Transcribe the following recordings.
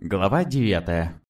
Глава девятая.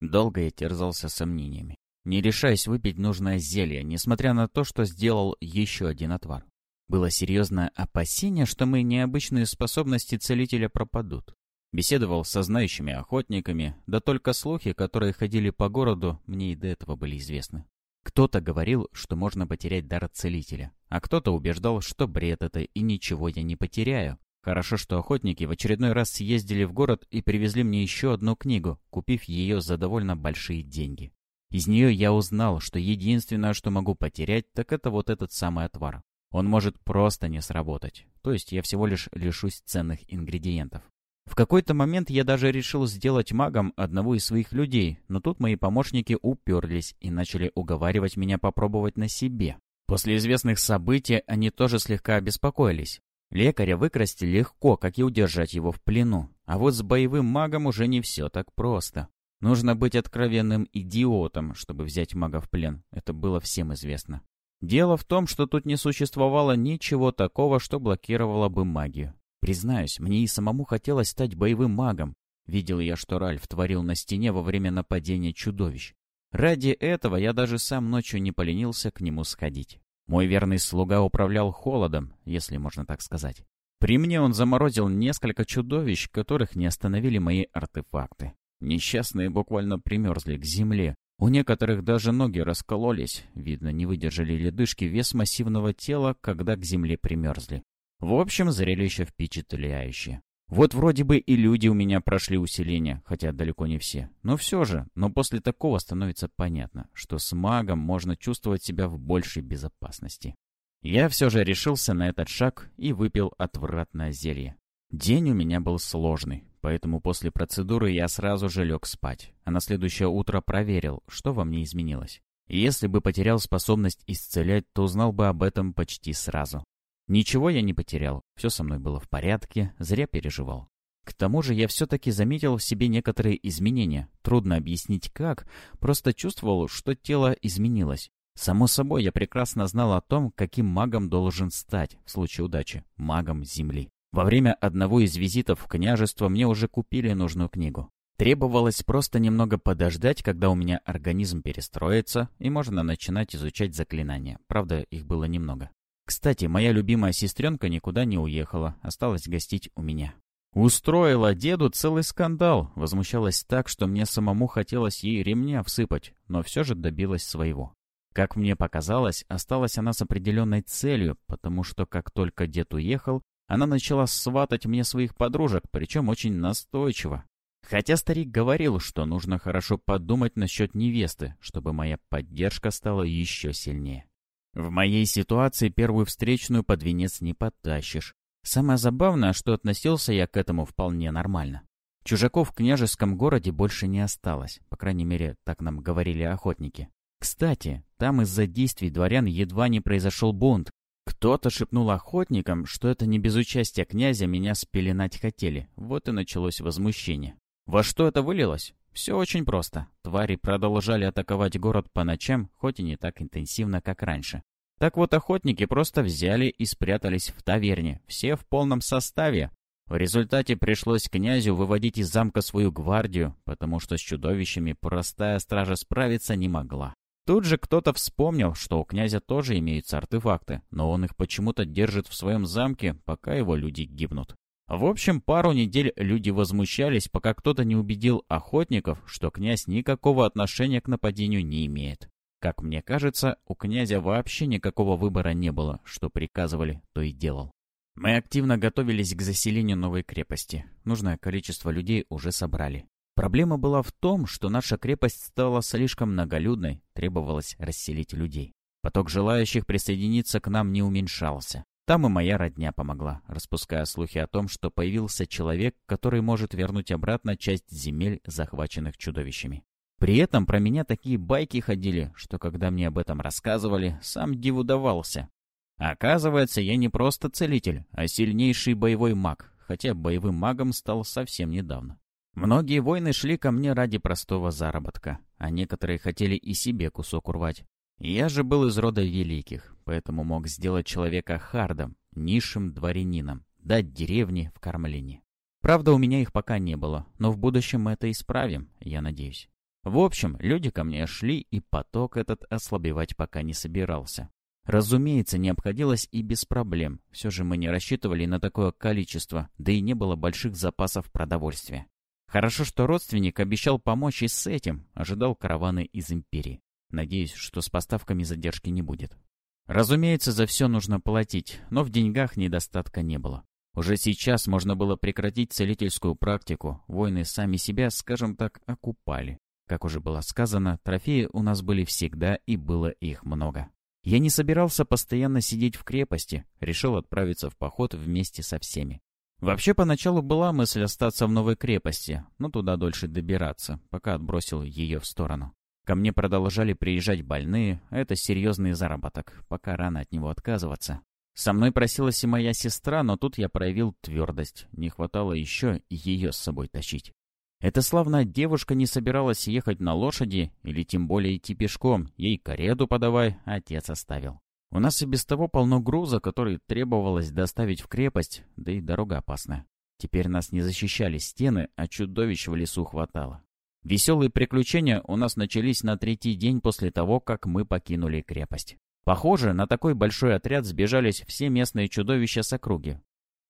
Долго я терзался сомнениями, не решаясь выпить нужное зелье, несмотря на то, что сделал еще один отвар. Было серьезное опасение, что мои необычные способности целителя пропадут. Беседовал со знающими охотниками, да только слухи, которые ходили по городу, мне и до этого были известны. Кто-то говорил, что можно потерять дар целителя, а кто-то убеждал, что бред это и ничего я не потеряю, Хорошо, что охотники в очередной раз съездили в город и привезли мне еще одну книгу, купив ее за довольно большие деньги. Из нее я узнал, что единственное, что могу потерять, так это вот этот самый отвар. Он может просто не сработать. То есть я всего лишь лишусь ценных ингредиентов. В какой-то момент я даже решил сделать магом одного из своих людей, но тут мои помощники уперлись и начали уговаривать меня попробовать на себе. После известных событий они тоже слегка обеспокоились. Лекаря выкрасть легко, как и удержать его в плену. А вот с боевым магом уже не все так просто. Нужно быть откровенным идиотом, чтобы взять мага в плен. Это было всем известно. Дело в том, что тут не существовало ничего такого, что блокировало бы магию. Признаюсь, мне и самому хотелось стать боевым магом. Видел я, что Ральф творил на стене во время нападения чудовищ. Ради этого я даже сам ночью не поленился к нему сходить. Мой верный слуга управлял холодом, если можно так сказать. При мне он заморозил несколько чудовищ, которых не остановили мои артефакты. Несчастные буквально примерзли к земле. У некоторых даже ноги раскололись, видно, не выдержали ледышки вес массивного тела, когда к земле примерзли. В общем, зрелище впечатляющее. Вот вроде бы и люди у меня прошли усиление, хотя далеко не все. Но все же, но после такого становится понятно, что с магом можно чувствовать себя в большей безопасности. Я все же решился на этот шаг и выпил отвратное зелье. День у меня был сложный, поэтому после процедуры я сразу же лег спать, а на следующее утро проверил, что во мне изменилось. если бы потерял способность исцелять, то узнал бы об этом почти сразу. Ничего я не потерял, все со мной было в порядке, зря переживал. К тому же я все-таки заметил в себе некоторые изменения. Трудно объяснить как, просто чувствовал, что тело изменилось. Само собой, я прекрасно знал о том, каким магом должен стать, в случае удачи, магом Земли. Во время одного из визитов в княжество мне уже купили нужную книгу. Требовалось просто немного подождать, когда у меня организм перестроится, и можно начинать изучать заклинания. Правда, их было немного. Кстати, моя любимая сестренка никуда не уехала, осталась гостить у меня. Устроила деду целый скандал, возмущалась так, что мне самому хотелось ей ремня всыпать, но все же добилась своего. Как мне показалось, осталась она с определенной целью, потому что как только дед уехал, она начала сватать мне своих подружек, причем очень настойчиво. Хотя старик говорил, что нужно хорошо подумать насчет невесты, чтобы моя поддержка стала еще сильнее. В моей ситуации первую встречную под венец не подтащишь. Самое забавное, что относился я к этому вполне нормально. Чужаков в княжеском городе больше не осталось, по крайней мере, так нам говорили охотники. Кстати, там из-за действий дворян едва не произошел бунт. Кто-то шепнул охотникам, что это не без участия князя меня спеленать хотели. Вот и началось возмущение. Во что это вылилось? Все очень просто. Твари продолжали атаковать город по ночам, хоть и не так интенсивно, как раньше. Так вот, охотники просто взяли и спрятались в таверне, все в полном составе. В результате пришлось князю выводить из замка свою гвардию, потому что с чудовищами простая стража справиться не могла. Тут же кто-то вспомнил, что у князя тоже имеются артефакты, но он их почему-то держит в своем замке, пока его люди гибнут. В общем, пару недель люди возмущались, пока кто-то не убедил охотников, что князь никакого отношения к нападению не имеет. Как мне кажется, у князя вообще никакого выбора не было, что приказывали, то и делал. Мы активно готовились к заселению новой крепости. Нужное количество людей уже собрали. Проблема была в том, что наша крепость стала слишком многолюдной, требовалось расселить людей. Поток желающих присоединиться к нам не уменьшался. Там и моя родня помогла, распуская слухи о том, что появился человек, который может вернуть обратно часть земель, захваченных чудовищами. При этом про меня такие байки ходили, что когда мне об этом рассказывали, сам диву давался. Оказывается, я не просто целитель, а сильнейший боевой маг, хотя боевым магом стал совсем недавно. Многие воины шли ко мне ради простого заработка, а некоторые хотели и себе кусок урвать. Я же был из рода великих, поэтому мог сделать человека хардом, низшим дворянином, дать деревне в кормлении. Правда, у меня их пока не было, но в будущем мы это исправим, я надеюсь. В общем, люди ко мне шли, и поток этот ослабевать пока не собирался. Разумеется, не обходилось и без проблем. Все же мы не рассчитывали на такое количество, да и не было больших запасов продовольствия. Хорошо, что родственник обещал помочь и с этим, ожидал караваны из империи. Надеюсь, что с поставками задержки не будет. Разумеется, за все нужно платить, но в деньгах недостатка не было. Уже сейчас можно было прекратить целительскую практику, воины сами себя, скажем так, окупали. Как уже было сказано, трофеи у нас были всегда и было их много. Я не собирался постоянно сидеть в крепости, решил отправиться в поход вместе со всеми. Вообще, поначалу была мысль остаться в новой крепости, но туда дольше добираться, пока отбросил ее в сторону. Ко мне продолжали приезжать больные, а это серьезный заработок, пока рано от него отказываться. Со мной просилась и моя сестра, но тут я проявил твердость. Не хватало еще ее с собой тащить. Эта славная девушка не собиралась ехать на лошади или тем более идти пешком. Ей карету подавай, отец оставил. У нас и без того полно груза, который требовалось доставить в крепость, да и дорога опасная. Теперь нас не защищали стены, а чудовищ в лесу хватало. Веселые приключения у нас начались на третий день после того, как мы покинули крепость. Похоже, на такой большой отряд сбежались все местные чудовища с округи.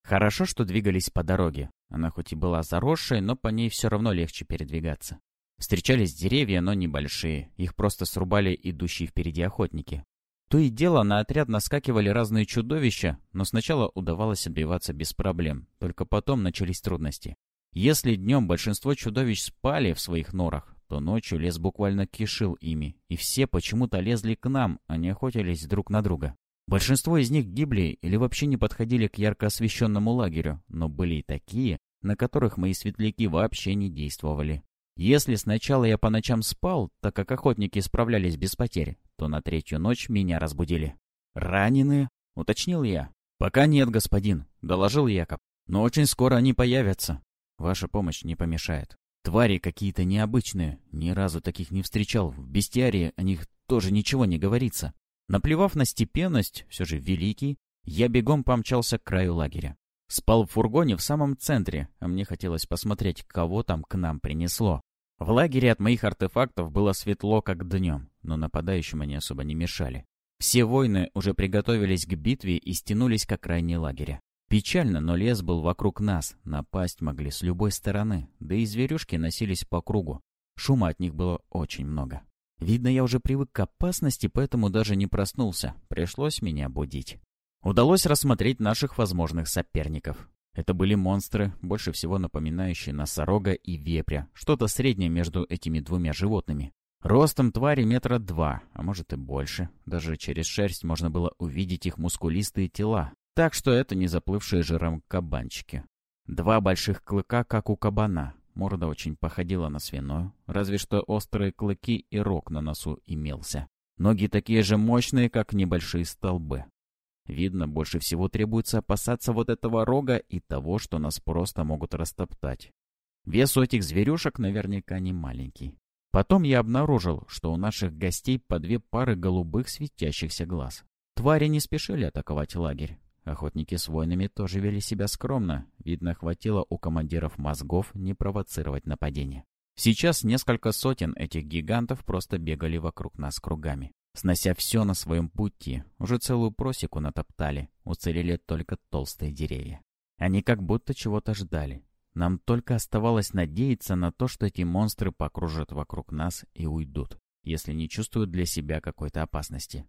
Хорошо, что двигались по дороге. Она хоть и была заросшей, но по ней все равно легче передвигаться. Встречались деревья, но небольшие. Их просто срубали идущие впереди охотники. То и дело, на отряд наскакивали разные чудовища, но сначала удавалось отбиваться без проблем. Только потом начались трудности. Если днем большинство чудовищ спали в своих норах, то ночью лес буквально кишил ими, и все почему-то лезли к нам, а не охотились друг на друга. Большинство из них гибли или вообще не подходили к ярко освещенному лагерю, но были и такие, на которых мои светляки вообще не действовали. Если сначала я по ночам спал, так как охотники справлялись без потерь, то на третью ночь меня разбудили. «Раненые?» — уточнил я. «Пока нет, господин», — доложил Якоб. «Но очень скоро они появятся. Ваша помощь не помешает». Твари какие-то необычные, ни разу таких не встречал. В бестиарии о них тоже ничего не говорится. Наплевав на степенность, все же великий, я бегом помчался к краю лагеря. Спал в фургоне в самом центре, а мне хотелось посмотреть, кого там к нам принесло. В лагере от моих артефактов было светло, как днем, но нападающим они особо не мешали. Все воины уже приготовились к битве и стянулись к окраине лагеря. Печально, но лес был вокруг нас, напасть могли с любой стороны, да и зверюшки носились по кругу. Шума от них было очень много. Видно, я уже привык к опасности, поэтому даже не проснулся. Пришлось меня будить. Удалось рассмотреть наших возможных соперников. Это были монстры, больше всего напоминающие носорога и вепря, что-то среднее между этими двумя животными. Ростом твари метра два, а может и больше. Даже через шерсть можно было увидеть их мускулистые тела, так что это не заплывшие жиром кабанчики. Два больших клыка, как у кабана. Морда очень походила на свиную, разве что острые клыки и рог на носу имелся. Ноги такие же мощные, как небольшие столбы. Видно, больше всего требуется опасаться вот этого рога и того, что нас просто могут растоптать. Вес у этих зверюшек наверняка не маленький. Потом я обнаружил, что у наших гостей по две пары голубых светящихся глаз. Твари не спешили атаковать лагерь. Охотники с воинами тоже вели себя скромно. Видно, хватило у командиров мозгов не провоцировать нападение. Сейчас несколько сотен этих гигантов просто бегали вокруг нас кругами. Снося все на своем пути, уже целую просеку натоптали, уцелели только толстые деревья. Они как будто чего-то ждали. Нам только оставалось надеяться на то, что эти монстры покружат вокруг нас и уйдут, если не чувствуют для себя какой-то опасности.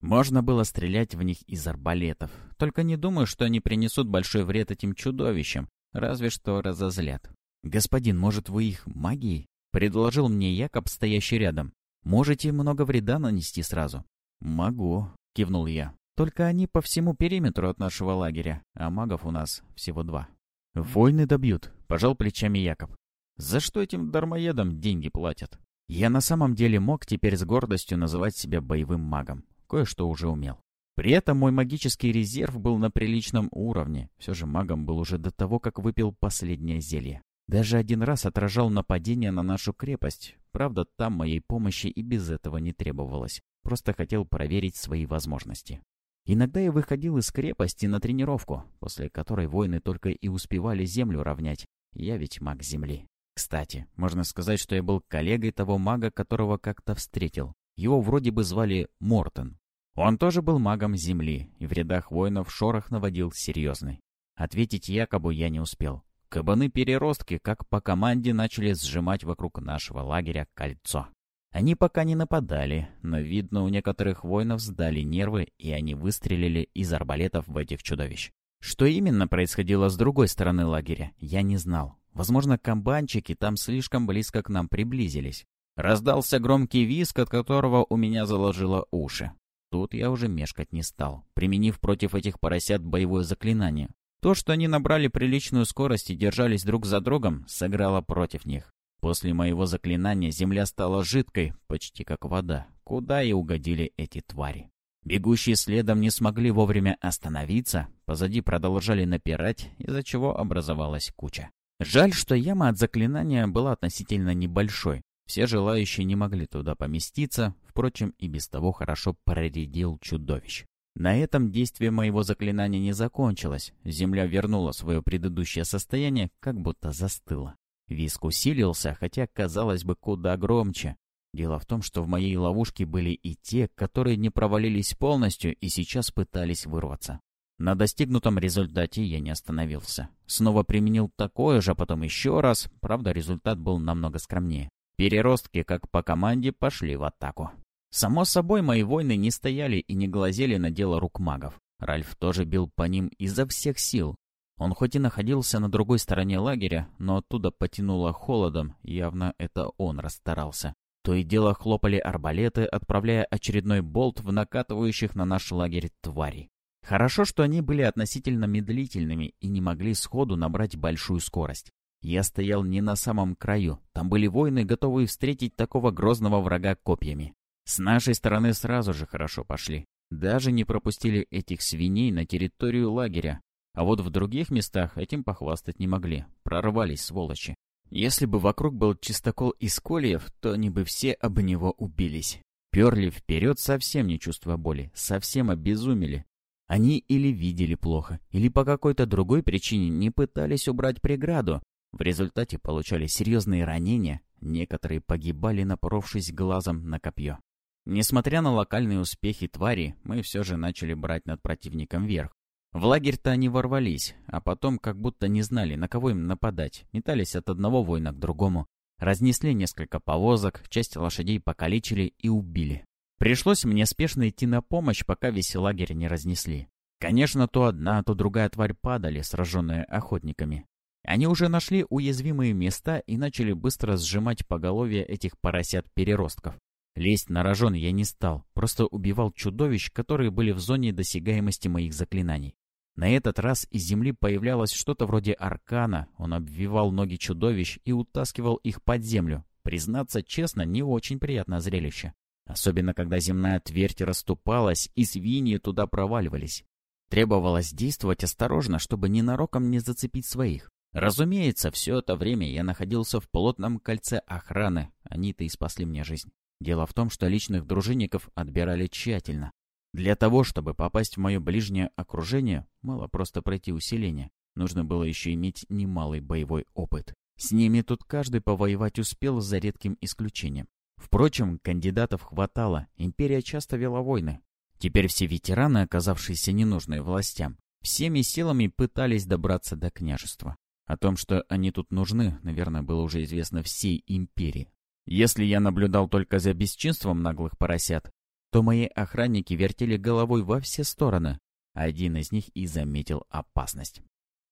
Можно было стрелять в них из арбалетов. Только не думаю, что они принесут большой вред этим чудовищам. Разве что разозлят. «Господин, может, вы их магией?» — предложил мне Якоб, стоящий рядом. «Можете много вреда нанести сразу?» «Могу», — кивнул я. «Только они по всему периметру от нашего лагеря, а магов у нас всего два». «Войны добьют», — пожал плечами Якоб. «За что этим дармоедам деньги платят?» Я на самом деле мог теперь с гордостью называть себя боевым магом кое-что уже умел. При этом мой магический резерв был на приличном уровне. Все же магом был уже до того, как выпил последнее зелье. Даже один раз отражал нападение на нашу крепость. Правда, там моей помощи и без этого не требовалось. Просто хотел проверить свои возможности. Иногда я выходил из крепости на тренировку, после которой воины только и успевали землю равнять. Я ведь маг земли. Кстати, можно сказать, что я был коллегой того мага, которого как-то встретил. Его вроде бы звали Мортон. Он тоже был магом земли, и в рядах воинов шорох наводил серьезный. Ответить якобы я не успел. Кабаны-переростки, как по команде, начали сжимать вокруг нашего лагеря кольцо. Они пока не нападали, но, видно, у некоторых воинов сдали нервы, и они выстрелили из арбалетов в этих чудовищ. Что именно происходило с другой стороны лагеря, я не знал. Возможно, комбанчики там слишком близко к нам приблизились. Раздался громкий визг, от которого у меня заложило уши. Тут я уже мешкать не стал, применив против этих поросят боевое заклинание. То, что они набрали приличную скорость и держались друг за другом, сыграло против них. После моего заклинания земля стала жидкой, почти как вода, куда и угодили эти твари. Бегущие следом не смогли вовремя остановиться, позади продолжали напирать, из-за чего образовалась куча. Жаль, что яма от заклинания была относительно небольшой. Все желающие не могли туда поместиться, впрочем, и без того хорошо проредил чудовищ. На этом действие моего заклинания не закончилось. Земля вернула свое предыдущее состояние, как будто застыла. Виск усилился, хотя, казалось бы, куда громче. Дело в том, что в моей ловушке были и те, которые не провалились полностью и сейчас пытались вырваться. На достигнутом результате я не остановился. Снова применил такое же, а потом еще раз. Правда, результат был намного скромнее. Переростки, как по команде, пошли в атаку. Само собой, мои воины не стояли и не глазели на дело рук магов. Ральф тоже бил по ним изо всех сил. Он хоть и находился на другой стороне лагеря, но оттуда потянуло холодом, явно это он расстарался. То и дело хлопали арбалеты, отправляя очередной болт в накатывающих на наш лагерь тварей. Хорошо, что они были относительно медлительными и не могли сходу набрать большую скорость. Я стоял не на самом краю, там были воины, готовые встретить такого грозного врага копьями. С нашей стороны сразу же хорошо пошли. Даже не пропустили этих свиней на территорию лагеря. А вот в других местах этим похвастать не могли. Прорвались сволочи. Если бы вокруг был чистокол из кольев, то они бы все об него убились. Перли вперед, совсем не чувствуя боли, совсем обезумели. Они или видели плохо, или по какой-то другой причине не пытались убрать преграду. В результате получали серьезные ранения, некоторые погибали, напоровшись глазом на копье. Несмотря на локальные успехи твари, мы все же начали брать над противником верх. В лагерь-то они ворвались, а потом как будто не знали, на кого им нападать, метались от одного воина к другому. Разнесли несколько повозок, часть лошадей покалечили и убили. Пришлось мне спешно идти на помощь, пока весь лагерь не разнесли. Конечно, то одна, то другая тварь падали, сраженные охотниками. Они уже нашли уязвимые места и начали быстро сжимать поголовье этих поросят-переростков. Лезть на рожон я не стал, просто убивал чудовищ, которые были в зоне досягаемости моих заклинаний. На этот раз из земли появлялось что-то вроде аркана, он обвивал ноги чудовищ и утаскивал их под землю. Признаться честно, не очень приятное зрелище. Особенно, когда земная твердь расступалась, и свиньи туда проваливались. Требовалось действовать осторожно, чтобы ненароком не зацепить своих. Разумеется, все это время я находился в плотном кольце охраны, они-то и спасли мне жизнь. Дело в том, что личных дружинников отбирали тщательно. Для того, чтобы попасть в мое ближнее окружение, мало просто пройти усиление. Нужно было еще иметь немалый боевой опыт. С ними тут каждый повоевать успел за редким исключением. Впрочем, кандидатов хватало, империя часто вела войны. Теперь все ветераны, оказавшиеся ненужные властям, всеми силами пытались добраться до княжества. О том, что они тут нужны, наверное, было уже известно всей империи. Если я наблюдал только за бесчинством наглых поросят, то мои охранники вертели головой во все стороны. Один из них и заметил опасность.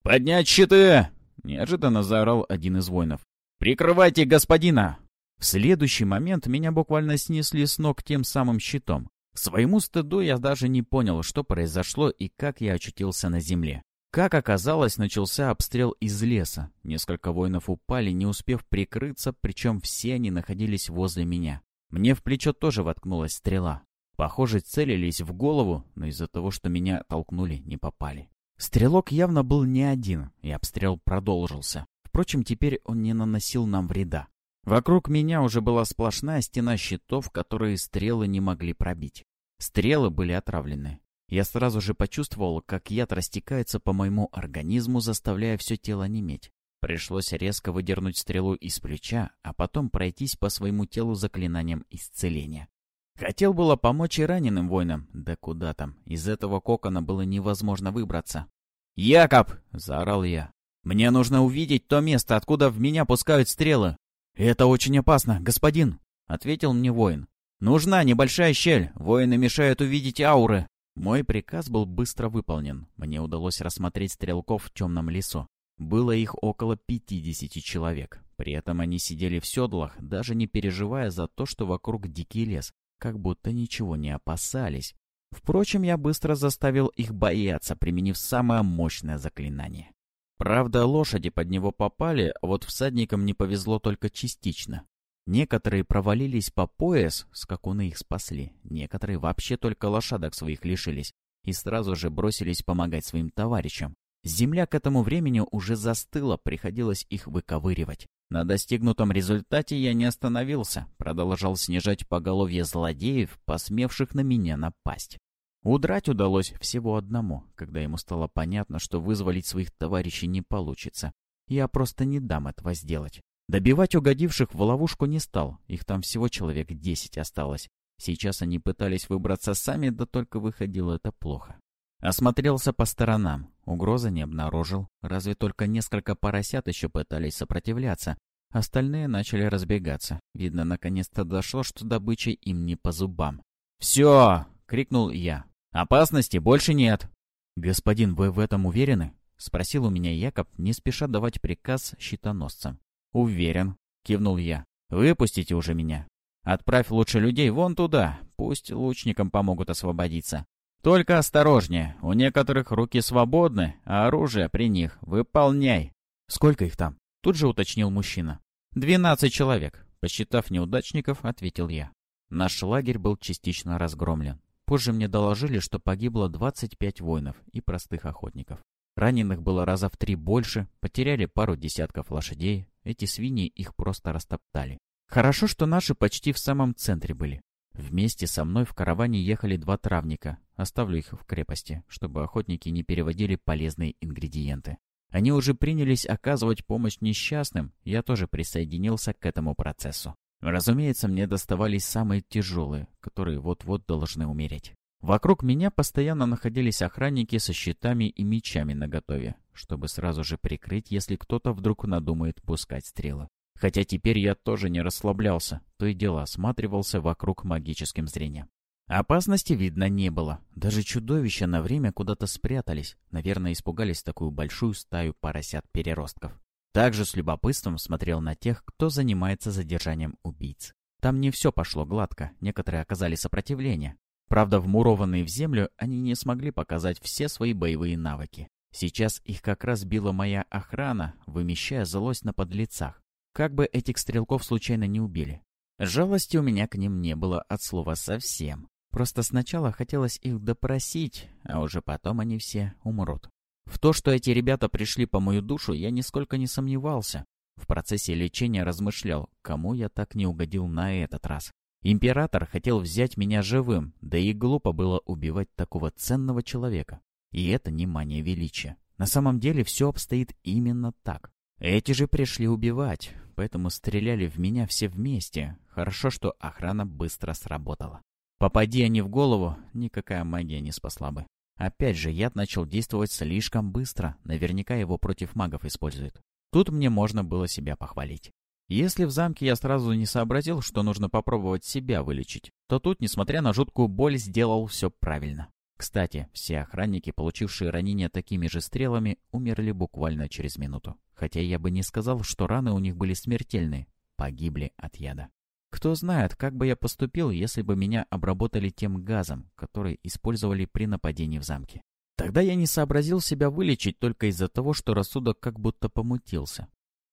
«Поднять щиты!» — неожиданно заорал один из воинов. «Прикрывайте господина!» В следующий момент меня буквально снесли с ног тем самым щитом. К своему стыду я даже не понял, что произошло и как я очутился на земле. Как оказалось, начался обстрел из леса. Несколько воинов упали, не успев прикрыться, причем все они находились возле меня. Мне в плечо тоже воткнулась стрела. Похоже, целились в голову, но из-за того, что меня толкнули, не попали. Стрелок явно был не один, и обстрел продолжился. Впрочем, теперь он не наносил нам вреда. Вокруг меня уже была сплошная стена щитов, которые стрелы не могли пробить. Стрелы были отравлены. Я сразу же почувствовал, как яд растекается по моему организму, заставляя все тело неметь. Пришлось резко выдернуть стрелу из плеча, а потом пройтись по своему телу заклинанием исцеления. Хотел было помочь и раненым воинам, да куда там, из этого кокона было невозможно выбраться. «Якоб!» — заорал я. «Мне нужно увидеть то место, откуда в меня пускают стрелы». «Это очень опасно, господин!» — ответил мне воин. «Нужна небольшая щель, воины мешают увидеть ауры». Мой приказ был быстро выполнен. Мне удалось рассмотреть стрелков в темном лесу. Было их около пятидесяти человек. При этом они сидели в седлах, даже не переживая за то, что вокруг дикий лес, как будто ничего не опасались. Впрочем, я быстро заставил их бояться, применив самое мощное заклинание. Правда, лошади под него попали, а вот всадникам не повезло только частично. Некоторые провалились по пояс, скакуны их спасли. Некоторые вообще только лошадок своих лишились и сразу же бросились помогать своим товарищам. Земля к этому времени уже застыла, приходилось их выковыривать. На достигнутом результате я не остановился, продолжал снижать поголовье злодеев, посмевших на меня напасть. Удрать удалось всего одному, когда ему стало понятно, что вызволить своих товарищей не получится. Я просто не дам этого сделать. Добивать угодивших в ловушку не стал, их там всего человек десять осталось. Сейчас они пытались выбраться сами, да только выходило это плохо. Осмотрелся по сторонам, угрозы не обнаружил, разве только несколько поросят еще пытались сопротивляться. Остальные начали разбегаться. Видно, наконец-то дошло, что добыча им не по зубам. «Все!» — крикнул я. «Опасности больше нет!» «Господин, вы в этом уверены?» — спросил у меня Якоб, не спеша давать приказ щитоносцам. «Уверен», — кивнул я. «Выпустите уже меня. Отправь лучше людей вон туда, пусть лучникам помогут освободиться. Только осторожнее, у некоторых руки свободны, а оружие при них. Выполняй». «Сколько их там?» — тут же уточнил мужчина. «Двенадцать человек», — посчитав неудачников, ответил я. Наш лагерь был частично разгромлен. Позже мне доложили, что погибло 25 воинов и простых охотников. Раненых было раза в три больше, потеряли пару десятков лошадей, эти свиньи их просто растоптали. Хорошо, что наши почти в самом центре были. Вместе со мной в караване ехали два травника. Оставлю их в крепости, чтобы охотники не переводили полезные ингредиенты. Они уже принялись оказывать помощь несчастным, я тоже присоединился к этому процессу. Разумеется, мне доставались самые тяжелые, которые вот-вот должны умереть. Вокруг меня постоянно находились охранники со щитами и мечами наготове, чтобы сразу же прикрыть, если кто-то вдруг надумает пускать стрелы. Хотя теперь я тоже не расслаблялся, то и дело осматривался вокруг магическим зрением. Опасности видно не было. Даже чудовища на время куда-то спрятались. Наверное, испугались такую большую стаю поросят-переростков. Также с любопытством смотрел на тех, кто занимается задержанием убийц. Там не все пошло гладко, некоторые оказали сопротивление, Правда, вмурованные в землю, они не смогли показать все свои боевые навыки. Сейчас их как раз била моя охрана, вымещая злость на подлецах. Как бы этих стрелков случайно не убили. Жалости у меня к ним не было от слова совсем. Просто сначала хотелось их допросить, а уже потом они все умрут. В то, что эти ребята пришли по мою душу, я нисколько не сомневался. В процессе лечения размышлял, кому я так не угодил на этот раз. Император хотел взять меня живым, да и глупо было убивать такого ценного человека. И это не мания величия. На самом деле все обстоит именно так. Эти же пришли убивать, поэтому стреляли в меня все вместе. Хорошо, что охрана быстро сработала. Попади они в голову, никакая магия не спасла бы. Опять же, яд начал действовать слишком быстро, наверняка его против магов используют. Тут мне можно было себя похвалить. Если в замке я сразу не сообразил, что нужно попробовать себя вылечить, то тут, несмотря на жуткую боль, сделал все правильно. Кстати, все охранники, получившие ранения такими же стрелами, умерли буквально через минуту. Хотя я бы не сказал, что раны у них были смертельные. Погибли от яда. Кто знает, как бы я поступил, если бы меня обработали тем газом, который использовали при нападении в замке. Тогда я не сообразил себя вылечить только из-за того, что рассудок как будто помутился.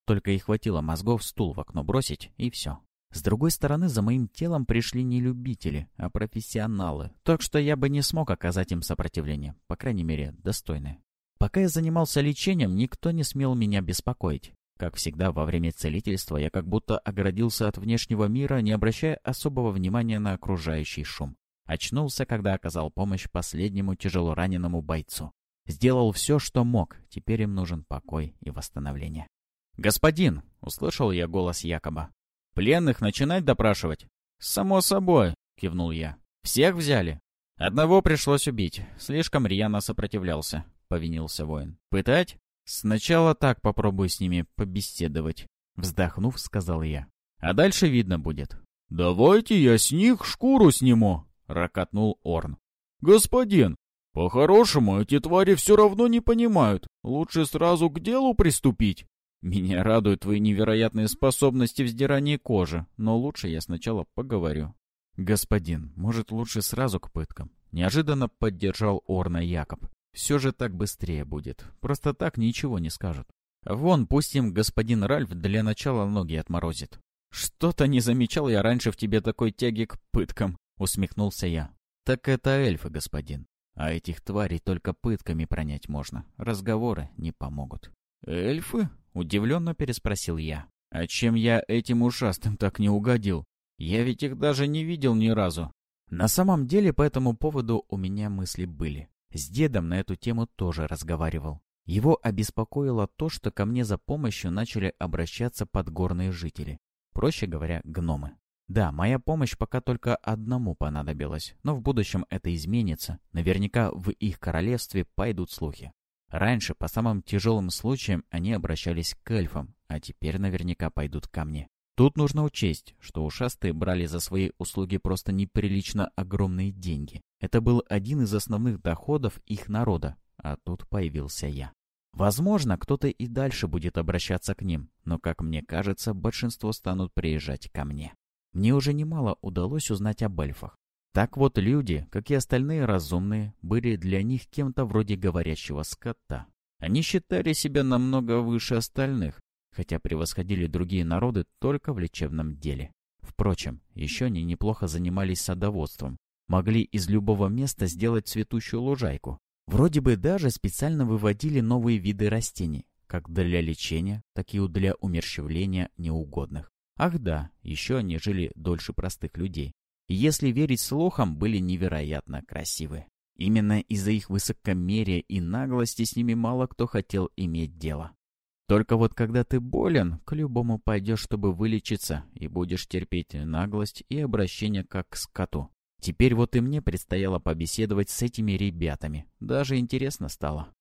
Только и хватило мозгов стул в окно бросить, и все. С другой стороны, за моим телом пришли не любители, а профессионалы, так что я бы не смог оказать им сопротивление, по крайней мере, достойное. Пока я занимался лечением, никто не смел меня беспокоить. Как всегда, во время целительства я как будто оградился от внешнего мира, не обращая особого внимания на окружающий шум. Очнулся, когда оказал помощь последнему тяжелораненому бойцу. Сделал все, что мог. Теперь им нужен покой и восстановление. «Господин!» — услышал я голос Якоба. «Пленных начинать допрашивать?» «Само собой!» — кивнул я. «Всех взяли?» «Одного пришлось убить. Слишком рьяно сопротивлялся», — повинился воин. «Пытать?» «Сначала так попробуй с ними побеседовать», — вздохнув, сказал я. «А дальше видно будет». «Давайте я с них шкуру сниму», — ракотнул Орн. «Господин, по-хорошему эти твари все равно не понимают. Лучше сразу к делу приступить». «Меня радуют твои невероятные способности в сдирании кожи, но лучше я сначала поговорю». «Господин, может, лучше сразу к пыткам?» Неожиданно поддержал Орна Якоб. «Все же так быстрее будет. Просто так ничего не скажут. Вон, пусть им господин Ральф для начала ноги отморозит». «Что-то не замечал я раньше в тебе такой тяги к пыткам», — усмехнулся я. «Так это эльфы, господин. А этих тварей только пытками пронять можно. Разговоры не помогут». «Эльфы?» — удивленно переспросил я. «А чем я этим ушастым так не угодил? Я ведь их даже не видел ни разу». На самом деле по этому поводу у меня мысли были. С дедом на эту тему тоже разговаривал. Его обеспокоило то, что ко мне за помощью начали обращаться подгорные жители. Проще говоря, гномы. Да, моя помощь пока только одному понадобилась, но в будущем это изменится. Наверняка в их королевстве пойдут слухи. Раньше по самым тяжелым случаям они обращались к эльфам, а теперь наверняка пойдут ко мне. Тут нужно учесть, что ушастые брали за свои услуги просто неприлично огромные деньги. Это был один из основных доходов их народа, а тут появился я. Возможно, кто-то и дальше будет обращаться к ним, но, как мне кажется, большинство станут приезжать ко мне. Мне уже немало удалось узнать об эльфах. Так вот, люди, как и остальные разумные, были для них кем-то вроде говорящего скота. Они считали себя намного выше остальных, хотя превосходили другие народы только в лечебном деле. Впрочем, еще они неплохо занимались садоводством, могли из любого места сделать цветущую лужайку. Вроде бы даже специально выводили новые виды растений, как для лечения, так и для умерщвления неугодных. Ах да, еще они жили дольше простых людей, если верить слухам, были невероятно красивы. Именно из-за их высокомерия и наглости с ними мало кто хотел иметь дело. Только вот когда ты болен, к любому пойдешь, чтобы вылечиться, и будешь терпеть наглость и обращение как к скоту. Теперь вот и мне предстояло побеседовать с этими ребятами. Даже интересно стало.